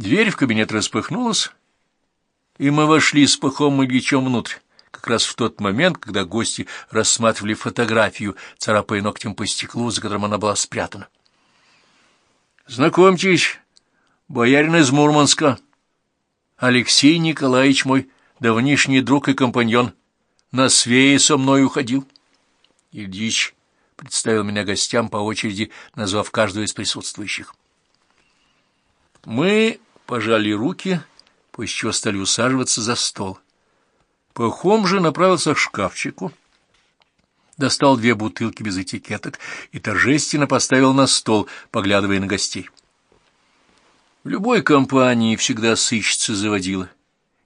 Дверь в кабинет распахнулась, и мы вошли с Пахом Ильичем внутрь, как раз в тот момент, когда гости рассматривали фотографию, царапая ногтем по стеклу, за которым она была спрятана. «Знакомьтесь, боярин из Мурманска, Алексей Николаевич мой давнишний друг и компаньон, на свее со мной уходил». Ильич представил меня гостям по очереди, назвав каждого из присутствующих. Мы пожали руки, после чего стали усаживаться за стол. Пахом же направился к шкафчику, достал две бутылки без этикеток и торжественно поставил на стол, поглядывая на гостей. В любой компании всегда сыщется заводила.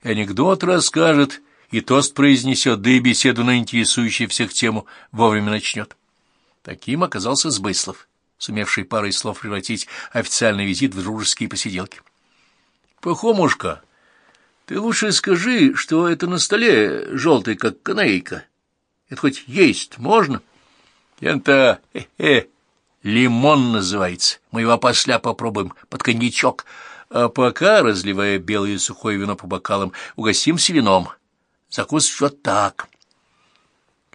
И анекдот расскажет, и тост произнесет, да и беседу на интересующую всех тему вовремя начнет. Таким оказался Сбыслов, сумевший парой слов превратить официальный визит в дружеские посиделки. — Пахомушка, ты лучше скажи, что это на столе желтый, как канейка. Это хоть есть можно? Это, э-э, лимон называется. Мы его после попробуем под коньячок. А пока, разливая белое сухое вино по бокалам, угостимся вином. Закусывать вот так.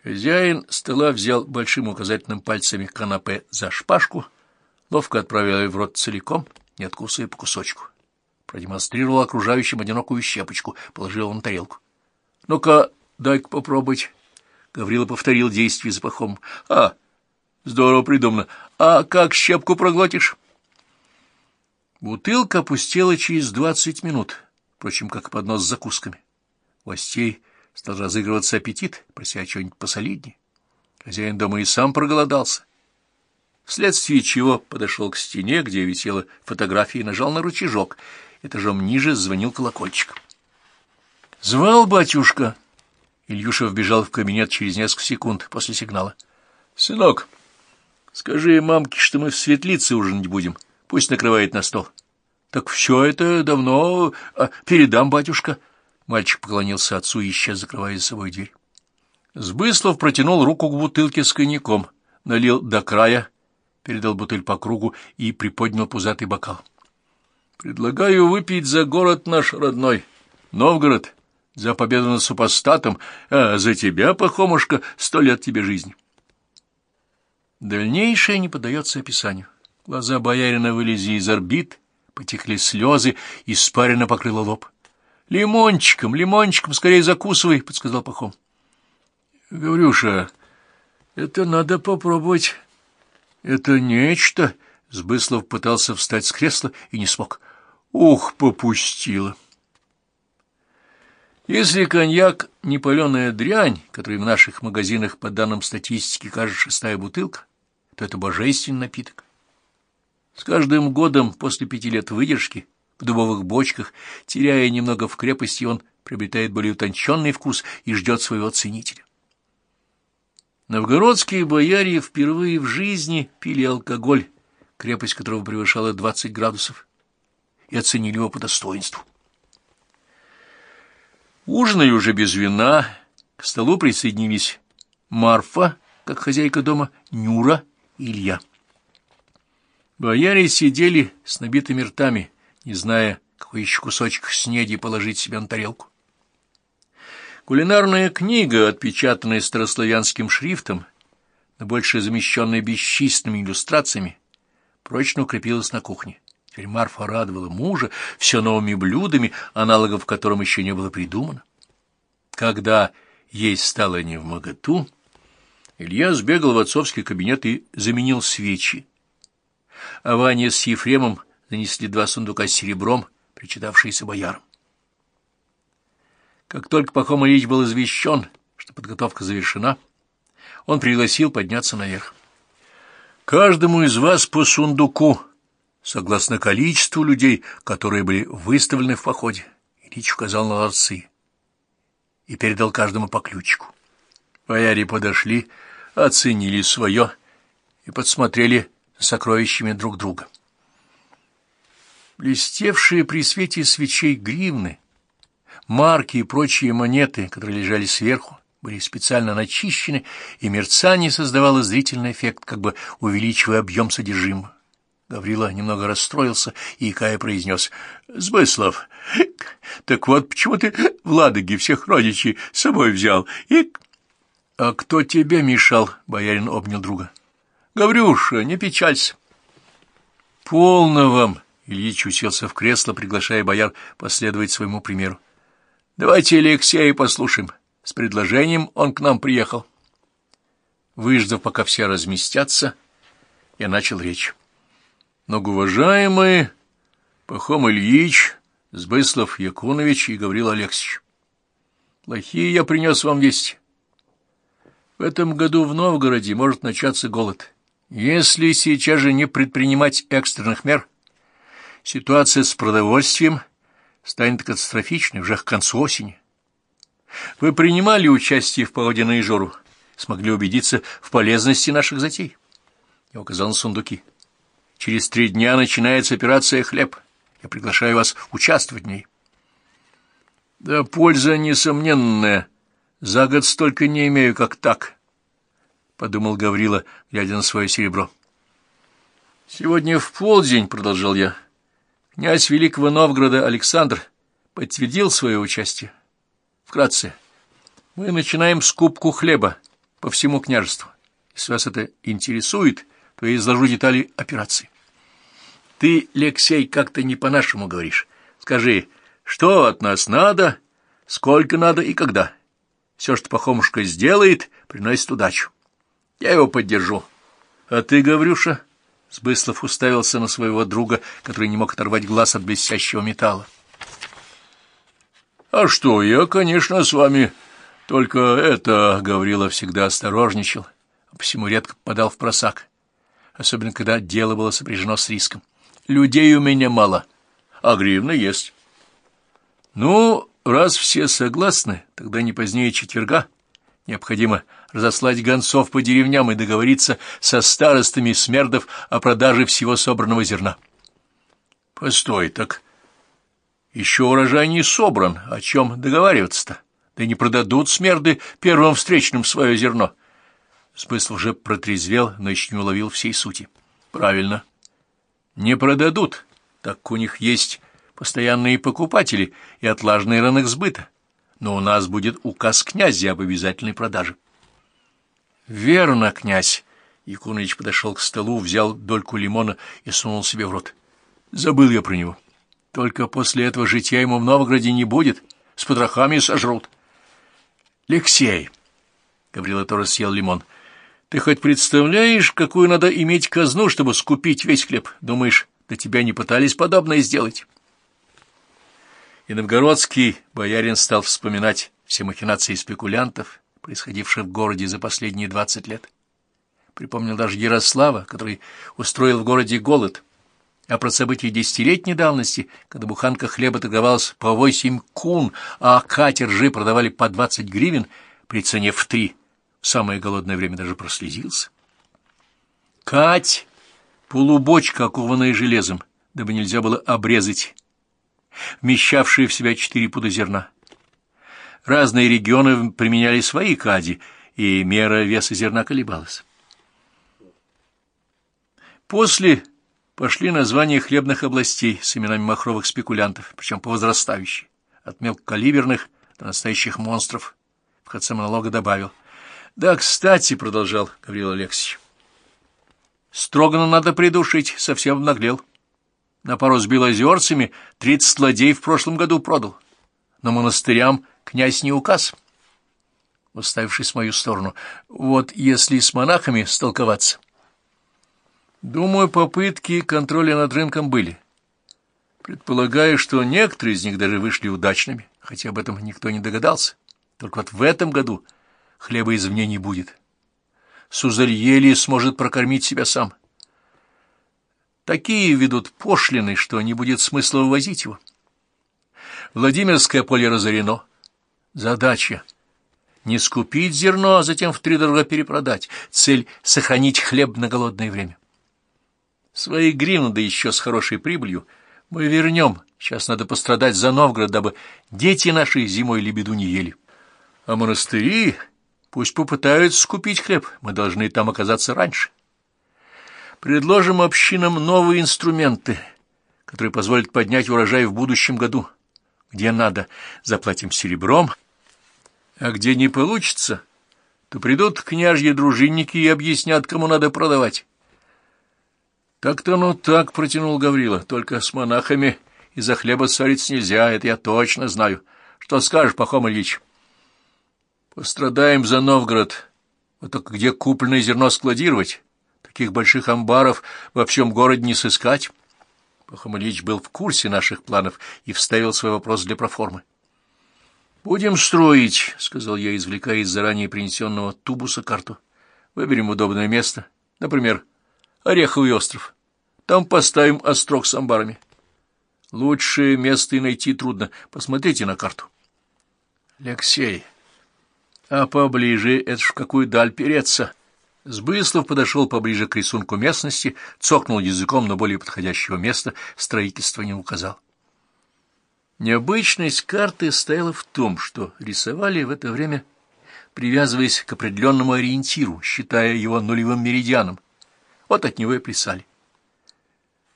Хозяин стола взял большим указательным пальцами канапе за шпажку, ловко отправил ее в рот целиком, не откусывая по кусочку продемонстрировал окружающим одинокую щепочку, положил на тарелку. — Ну-ка, дай-ка попробовать. Гаврила повторил действие запахом. — А, здорово придумано. А как щепку проглотишь? Бутылка опустела через двадцать минут, впрочем, как поднос с закусками. Гостей стал разыгрываться аппетит, прося чего-нибудь посолиднее. Хозяин дома и сам проголодался. Вследствие чего подошел к стене, где висела фотография, и нажал на рычажок — Этажом ниже звонил колокольчик. «Звал батюшка!» Ильюша вбежал в кабинет через несколько секунд после сигнала. «Сынок, скажи мамке, что мы в светлице ужинать будем. Пусть накрывает на стол». «Так все это давно... А, передам, батюшка». Мальчик поклонился отцу и исчез, закрывая за собой дверь. Сбыслов протянул руку к бутылке с коньяком, налил до края, передал бутыль по кругу и приподнял пузатый бокал. Предлагаю выпить за город наш родной, Новгород, за победу над супостатом, а за тебя, Пахомушка, сто лет тебе жизни. Дальнейшее не поддается описанию. Глаза боярина вылезли из орбит, потекли слезы, испарина покрыла лоб. — Лимончиком, лимончиком, скорее закусывай, — подсказал Пахом. — Гаврюша, это надо попробовать. Это нечто. Сбыслов пытался встать с кресла и не смог. Ух, попустила! Если коньяк — не паленая дрянь, которая в наших магазинах, по данным статистики, кажется шестая бутылка, то это божественный напиток. С каждым годом после пяти лет выдержки в дубовых бочках, теряя немного в крепости, он приобретает более утонченный вкус и ждет своего ценителя. Новгородские бояре впервые в жизни пили алкоголь, крепость которого превышала 20 градусов и оценили его по достоинству. Ужинали уже без вина, к столу присоединились Марфа, как хозяйка дома, Нюра и Илья. Бояре сидели с набитыми ртами, не зная, какой еще кусочек снеди положить себе на тарелку. Кулинарная книга, отпечатанная старославянским шрифтом, но больше замещенная бесчисленными иллюстрациями, прочно укрепилась на кухне. Теперь Марфа радовала мужа все новыми блюдами, аналогов которым еще не было придумано. Когда есть стало не в моготу, Илья сбегал в отцовский кабинет и заменил свечи. А Ваня с Ефремом нанесли два сундука с серебром, причитавшиеся боярам. Как только Пахом Ильич был извещен, что подготовка завершена, он пригласил подняться наверх. «Каждому из вас по сундуку», согласно количеству людей, которые были выставлены в походе. Ильич указал на ларцы и передал каждому по ключику. Бояре подошли, оценили свое и подсмотрели сокровищами друг друга. Блестевшие при свете свечей гривны, марки и прочие монеты, которые лежали сверху, были специально начищены, и мерцание создавало зрительный эффект, как бы увеличивая объем содержимого. Гаврила немного расстроился и, икая, произнес. — Сбыслов, так вот почему ты в Ладоге всех родичей с собой взял? И... — А кто тебе мешал? — боярин обнял друга. — Гаврюша, не печалься. — Полно вам! — Ильич уселся в кресло, приглашая бояр последовать своему примеру. — Давайте Алексея послушаем. С предложением он к нам приехал. Выждав, пока все разместятся, я начал речь. Многоуважаемые Пахом Ильич, Сбыслов Якунович и Гаврил Алексеевич, плохие я принес вам вести. В этом году в Новгороде может начаться голод. Если сейчас же не предпринимать экстренных мер, ситуация с продовольствием станет катастрофичной уже к концу осени. Вы принимали участие в походе на Ижору, смогли убедиться в полезности наших затей. Я указал на сундуки. Через три дня начинается операция «Хлеб». Я приглашаю вас участвовать в ней. Да польза несомненная. За год столько не имею, как так, — подумал Гаврила, глядя на свое серебро. Сегодня в полдень, — продолжал я, — князь Великого Новгорода Александр подтвердил свое участие. Вкратце, мы начинаем скупку хлеба по всему княжеству. Если вас это интересует, то я изложу детали операции. Ты, Алексей, как-то не по-нашему говоришь. Скажи, что от нас надо, сколько надо и когда. Все, что Пахомушка сделает, приносит удачу. Я его поддержу. А ты, Гаврюша, Сбыслов уставился на своего друга, который не мог оторвать глаз от блестящего металла. — А что, я, конечно, с вами, только это, — Гаврила всегда осторожничал, а посему редко попадал в просак особенно когда дело было сопряжено с риском. Людей у меня мало, а гривна есть. Ну, раз все согласны, тогда не позднее четверга необходимо разослать гонцов по деревням и договориться со старостами смердов о продаже всего собранного зерна. Постой, так еще урожай не собран, о чем договариваться-то? Да не продадут смерды первым встречным свое зерно. Смысл уже протрезвел, но еще не уловил всей сути. Правильно. Не продадут, так у них есть постоянные покупатели и отлаженный рынок сбыта. Но у нас будет указ князя об обязательной продаже. Верно, князь. Якунович подошел к столу, взял дольку лимона и сунул себе в рот. Забыл я про него. Только после этого житья ему в Новгороде не будет, с потрохами сожрут. Алексей, Гаврила тоже съел лимон, — ты хоть представляешь, какую надо иметь казну, чтобы скупить весь хлеб? Думаешь, до тебя не пытались подобное сделать? И новгородский боярин стал вспоминать все махинации спекулянтов, происходившие в городе за последние двадцать лет. Припомнил даже Ярослава, который устроил в городе голод, а про события десятилетней давности, когда буханка хлеба торговалась по восемь кун, а катер ржи продавали по двадцать гривен при цене в три в самое голодное время даже прослезился. Кать, полубочка, окованная железом, дабы нельзя было обрезать, вмещавшие в себя четыре пуда зерна. Разные регионы применяли свои кади, и мера веса зерна колебалась. После пошли названия хлебных областей с именами махровых спекулянтов, причем по возрастающей, от мелкокалиберных до настоящих монстров. В конце монолога добавил — да, кстати, — продолжал Гаврил Алексеевич, — Строгана надо придушить, совсем обнаглел. На пару с белозерцами тридцать ладей в прошлом году продал. Но монастырям князь не указ. Уставившись в мою сторону, вот если с монахами столковаться. Думаю, попытки контроля над рынком были. Предполагаю, что некоторые из них даже вышли удачными, хотя об этом никто не догадался. Только вот в этом году хлеба извне не будет. Сузарь еле сможет прокормить себя сам. Такие ведут пошлины, что не будет смысла вывозить его. Владимирское поле разорено. Задача — не скупить зерно, а затем втридорога перепродать. Цель — сохранить хлеб на голодное время. Свои гривны, да еще с хорошей прибылью, мы вернем. Сейчас надо пострадать за Новгород, дабы дети наши зимой лебеду не ели. А монастыри Пусть попытаются скупить хлеб, мы должны там оказаться раньше. Предложим общинам новые инструменты, которые позволят поднять урожай в будущем году. Где надо, заплатим серебром, а где не получится, то придут княжьи дружинники и объяснят, кому надо продавать. Так-то ну так, протянул Гаврила, только с монахами из-за хлеба ссориться нельзя, это я точно знаю. Что скажешь, Пахом Ильич? Пострадаем за Новгород. Вот только где купленное зерно складировать? Таких больших амбаров во всем городе не сыскать. Пахом Ильич был в курсе наших планов и вставил свой вопрос для проформы. «Будем строить», — сказал я, извлекая из заранее принесенного тубуса карту. «Выберем удобное место, например, Ореховый остров. Там поставим острог с амбарами. Лучшее место и найти трудно. Посмотрите на карту». «Алексей, а поближе это ж в какую даль переться?» Сбыслов подошел поближе к рисунку местности, цокнул языком, но более подходящего места строительства не указал. Необычность карты стояла в том, что рисовали в это время, привязываясь к определенному ориентиру, считая его нулевым меридианом. Вот от него и плясали.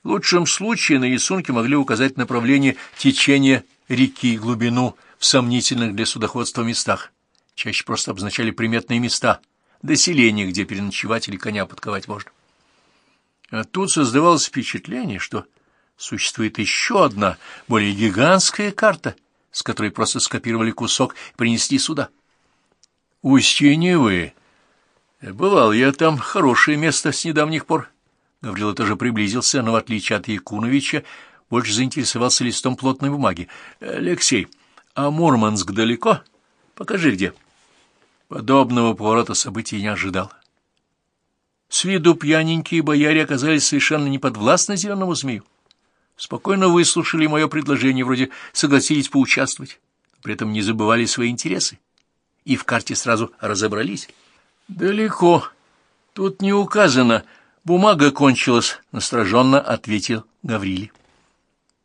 В лучшем случае на рисунке могли указать направление течения реки глубину в сомнительных для судоходства местах. Чаще просто обозначали приметные места, до селения, где переночевать или коня подковать можно. А тут создавалось впечатление, что Существует еще одна, более гигантская карта, с которой просто скопировали кусок и принесли сюда. Устье Невы. Бывал я там, хорошее место с недавних пор. Гаврила тоже приблизился, но, в отличие от Якуновича, больше заинтересовался листом плотной бумаги. «Алексей, а Мурманск далеко? Покажи, где». Подобного поворота событий не ожидал. С виду пьяненькие бояре оказались совершенно неподвластны зеленому змею спокойно выслушали мое предложение, вроде согласились поучаствовать, при этом не забывали свои интересы и в карте сразу разобрались. «Далеко. Тут не указано. Бумага кончилась», — настороженно ответил Гаврили.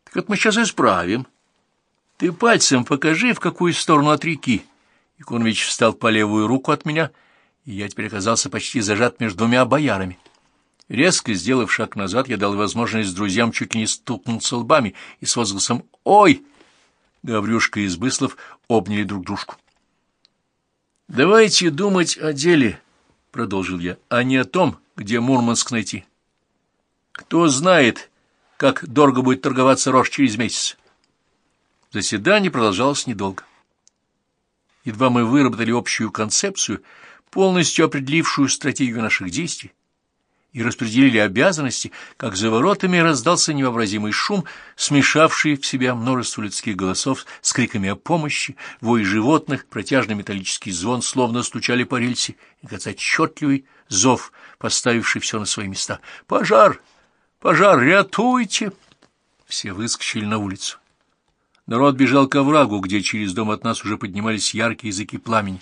«Так вот мы сейчас исправим. Ты пальцем покажи, в какую сторону от реки». Иконович встал по левую руку от меня, и я теперь оказался почти зажат между двумя боярами. Резко сделав шаг назад, я дал возможность друзьям чуть не стукнуться лбами и с возгласом «Ой!» Гаврюшка и Избыслов обняли друг дружку. «Давайте думать о деле», — продолжил я, — «а не о том, где Мурманск найти. Кто знает, как дорого будет торговаться рожь через месяц». Заседание продолжалось недолго. Едва мы выработали общую концепцию, полностью определившую стратегию наших действий, и распределили обязанности, как за воротами раздался невообразимый шум, смешавший в себя множество людских голосов с криками о помощи, вой животных, протяжный металлический звон, словно стучали по рельсе, и, кажется, отчетливый зов, поставивший все на свои места. «Пожар! Пожар! Рятуйте!» Все выскочили на улицу. Народ бежал к оврагу, где через дом от нас уже поднимались яркие языки пламени.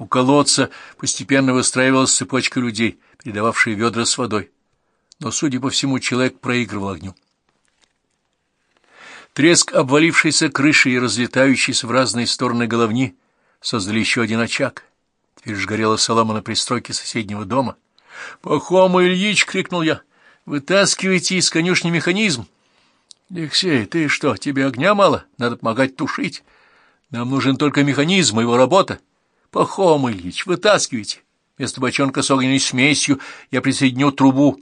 У колодца постепенно выстраивалась цепочка людей, передававшие ведра с водой. Но, судя по всему, человек проигрывал огню. Треск обвалившейся крыши и разлетающейся в разные стороны головни создали еще один очаг. Теперь же горела солома на пристройке соседнего дома. «Пахома Ильич!» — крикнул я. «Вытаскивайте из конюшни механизм!» «Алексей, ты что, тебе огня мало? Надо помогать тушить. Нам нужен только механизм, его работа. Пахом Ильич, вытаскивайте. Вместо бочонка с огненной смесью я присоединю трубу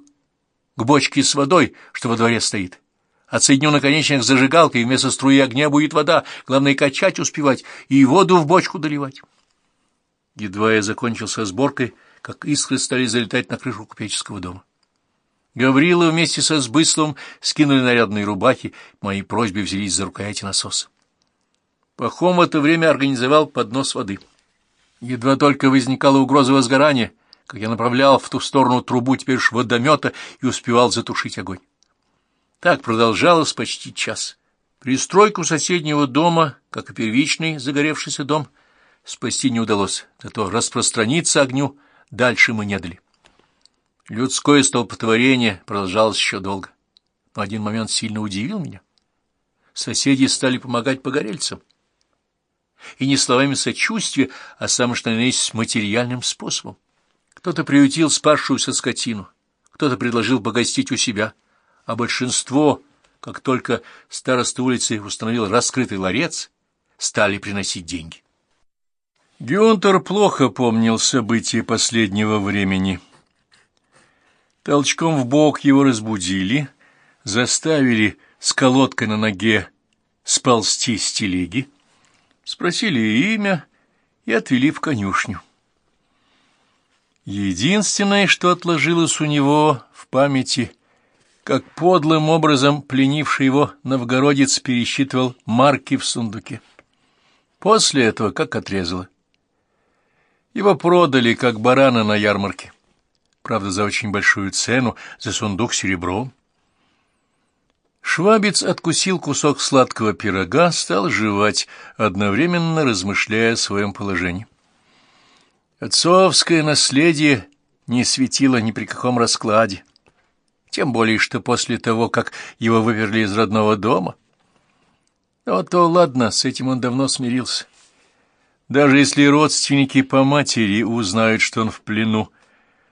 к бочке с водой, что во дворе стоит. Отсоединю наконечник зажигалкой, и вместо струи огня будет вода. Главное, качать успевать и воду в бочку доливать. Едва я закончил со сборкой, как искры стали залетать на крышу купеческого дома. Гаврила вместе со Сбысловым скинули нарядные рубахи, моей просьбе взялись за рукояти насоса. Пахом в это время организовал поднос воды — Едва только возникала угроза возгорания, как я направлял в ту сторону трубу теперь уж водомета и успевал затушить огонь. Так продолжалось почти час. Пристройку соседнего дома, как и первичный загоревшийся дом, спасти не удалось, зато распространиться огню дальше мы не дали. Людское столпотворение продолжалось еще долго, но один момент сильно удивил меня. Соседи стали помогать погорельцам и не словами сочувствия, а самым что ни есть материальным способом. Кто-то приютил спасшуюся скотину, кто-то предложил погостить у себя, а большинство, как только староста улицы установил раскрытый ларец, стали приносить деньги. Гюнтер плохо помнил события последнего времени. Толчком в бок его разбудили, заставили с колодкой на ноге сползти с телеги, спросили имя и отвели в конюшню. Единственное, что отложилось у него в памяти, как подлым образом пленивший его новгородец пересчитывал марки в сундуке. После этого как отрезало. Его продали, как барана на ярмарке. Правда, за очень большую цену, за сундук серебром. Швабец откусил кусок сладкого пирога, стал жевать, одновременно размышляя о своем положении. Отцовское наследие не светило ни при каком раскладе, тем более, что после того, как его выперли из родного дома. Но то ладно, с этим он давно смирился. Даже если родственники по матери узнают, что он в плену,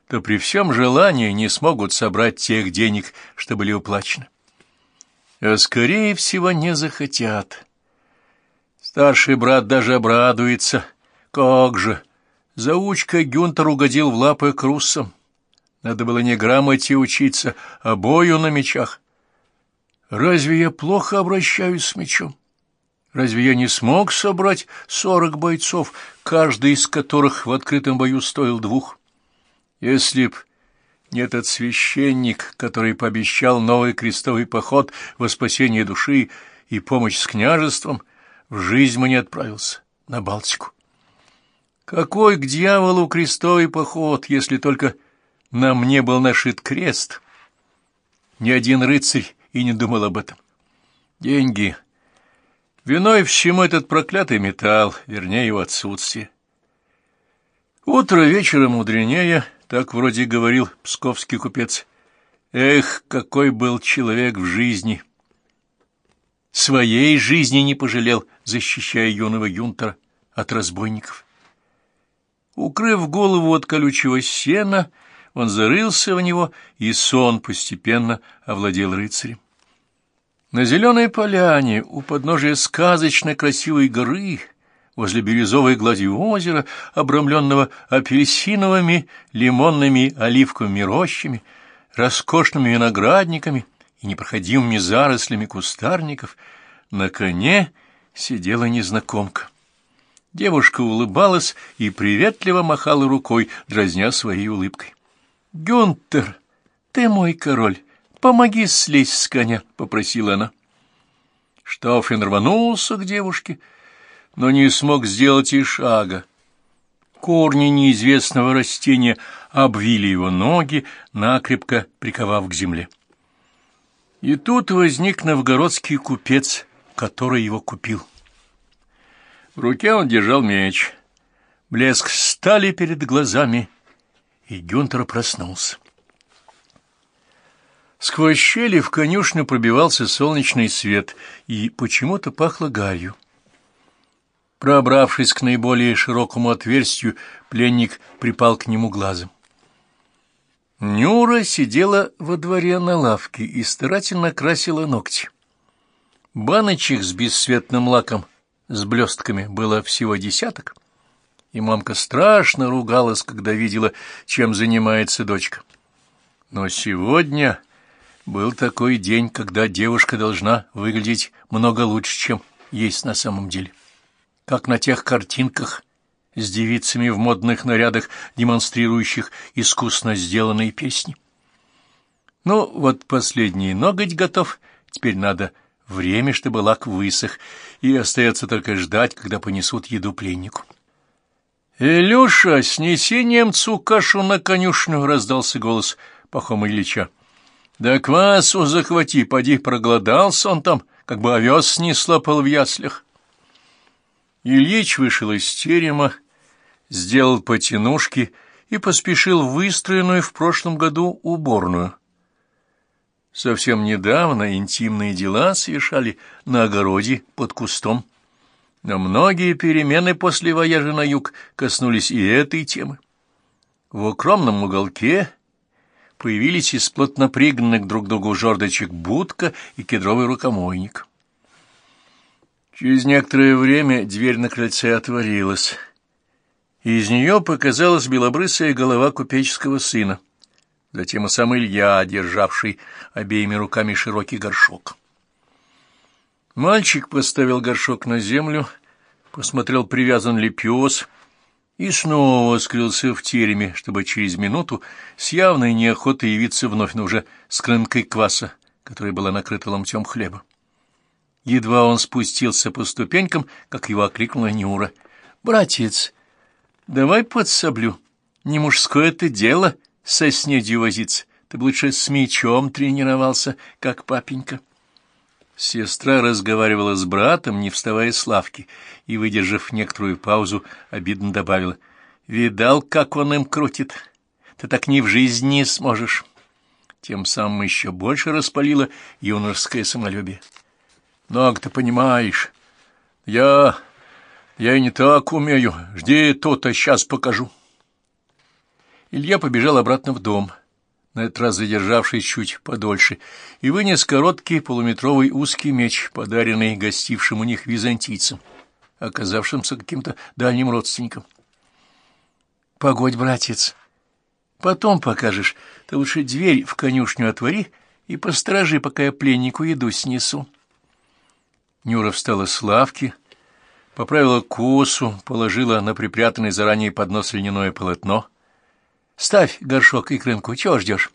то при всем желании не смогут собрать тех денег, что были уплачены. А скорее всего не захотят. Старший брат даже обрадуется. Как же! Заучка Гюнтер угодил в лапы к руссам. Надо было не грамоте учиться, а бою на мечах. Разве я плохо обращаюсь с мечом? Разве я не смог собрать сорок бойцов, каждый из которых в открытом бою стоил двух? Если б этот священник, который пообещал новый крестовый поход во спасение души и помощь с княжеством, в жизнь мы не отправился на Балтику. Какой к дьяволу крестовый поход, если только на мне был нашит крест? Ни один рыцарь и не думал об этом. Деньги Виной всему этот проклятый металл, вернее, его отсутствие. Утро вечера мудренее, так вроде говорил псковский купец. Эх, какой был человек в жизни! Своей жизни не пожалел, защищая юного юнтера от разбойников. Укрыв голову от колючего сена, он зарылся в него, и сон постепенно овладел рыцарем. На зеленой поляне у подножия сказочно красивой горы, возле бирюзовой глади озера, обрамленного апельсиновыми, лимонными, оливковыми рощами, роскошными виноградниками и непроходимыми зарослями кустарников, на коне сидела незнакомка. Девушка улыбалась и приветливо махала рукой, дразня своей улыбкой. «Гюнтер, ты мой король!» «Помоги слезть с коня», — попросила она. Штауфен рванулся к девушке, но не смог сделать и шага. Корни неизвестного растения обвили его ноги, накрепко приковав к земле. И тут возник новгородский купец, который его купил. В руке он держал меч. Блеск стали перед глазами, и Гюнтер проснулся. Сквозь щели в конюшню пробивался солнечный свет, и почему-то пахло гарью. Пробравшись к наиболее широкому отверстию, пленник припал к нему глазом. Нюра сидела во дворе на лавке и старательно красила ногти. Баночек с бесцветным лаком, с блестками, было всего десяток, и мамка страшно ругалась, когда видела, чем занимается дочка. Но сегодня был такой день, когда девушка должна выглядеть много лучше, чем есть на самом деле. Как на тех картинках с девицами в модных нарядах, демонстрирующих искусно сделанные песни. Ну, вот последний ноготь готов, теперь надо время, чтобы лак высох, и остается только ждать, когда понесут еду пленнику. «Илюша, снеси немцу кашу на конюшню!» — раздался голос Пахома Ильича. Да квасу захвати, поди, проголодался он там, как бы овес снеслопал в яслях. Ильич вышел из терема, сделал потянушки и поспешил в выстроенную в прошлом году уборную. Совсем недавно интимные дела совершали на огороде под кустом, но многие перемены после вояжа на юг коснулись и этой темы. В укромном уголке появились из плотно пригнанных друг к другу жердочек будка и кедровый рукомойник. Через некоторое время дверь на крыльце отворилась, и из нее показалась белобрысая голова купеческого сына, затем и сам Илья, державший обеими руками широкий горшок. Мальчик поставил горшок на землю, посмотрел, привязан ли пес, и снова скрылся в тереме, чтобы через минуту с явной неохотой явиться вновь, но уже с крынкой кваса, которая была накрыта ломтем хлеба. Едва он спустился по ступенькам, как его окликнула Нюра. «Братец, давай подсоблю. Не мужское это дело со снедью возиться. Ты бы лучше с мечом тренировался, как папенька». Сестра разговаривала с братом, не вставая с лавки, и, выдержав некоторую паузу, обидно добавила. «Видал, как он им крутит? Ты так ни в жизни не сможешь». Тем самым еще больше распалило юношеское самолюбие. «Ног, ты понимаешь, я... я и не так умею. Жди то-то, сейчас покажу». Илья побежал обратно в дом на этот раз задержавшись чуть подольше, и вынес короткий полуметровый узкий меч, подаренный гостившим у них византийцам, оказавшимся каким-то дальним родственником. — Погодь, братец, потом покажешь. Ты лучше дверь в конюшню отвори и посторожи, пока я пленнику еду снесу. Нюра встала с лавки, поправила косу, положила на припрятанный заранее поднос льняное полотно — Ставь горшок и крынку. Чего ждешь?